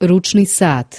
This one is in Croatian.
Ručni sat.